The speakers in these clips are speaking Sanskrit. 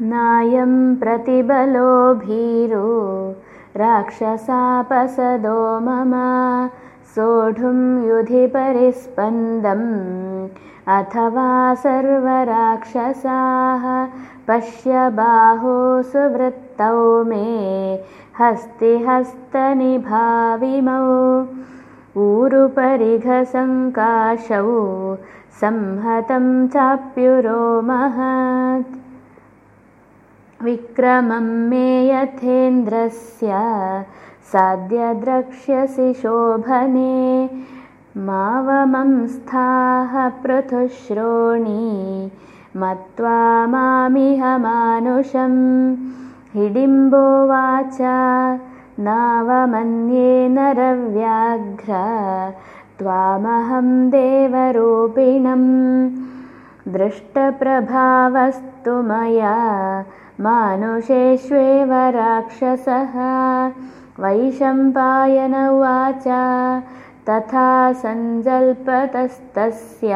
नायं प्रतिबलो भीरो राक्षसापसदो मम सोढुं युधि परिस्पन्दम् अथवा सर्वराक्षसाः पश्य बाहो सुवृत्तौ मे हस्तिहस्तनिभाविमौ। ऊरुपरिघसङ्काशौ संहतं चाप्युरो महत् विक्रमं मे यथेन्द्रस्य साद्य द्रक्ष्यसि शोभने मावमं स्थाः पृथुश्रोणी मत्वा मामिह मानुषं हिडिम्बोवाच नावमन्ये नरव्याघ्र त्वामहं देवरूपिणम् दृष्टप्रभावस्तु मया मानुषेष्वेव राक्षसः। वैशम्पायन उवाच तथा सञ्जल्पतस्तस्य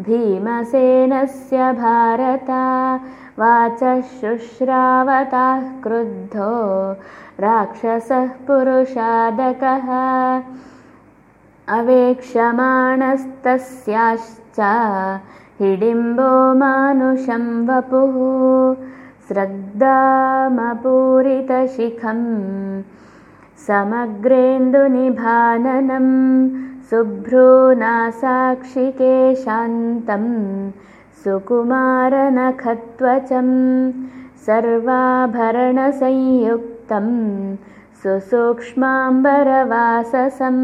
भीमसेनस्य भारता। वाचः शुश्रावताः क्रुद्धो राक्षसः पुरुषादकः अवेक्षमाणस्तस्याश्च हिडिम्बो मानुषं वपुः श्रद्धामपूरितशिखम् समग्रेन्दुनिभाननं शुभ्रूनासाक्षिके शान्तं सुकुमारनखत्वचं सर्वाभरणसंयुक्तं सुसूक्ष्माम्बरवाससम्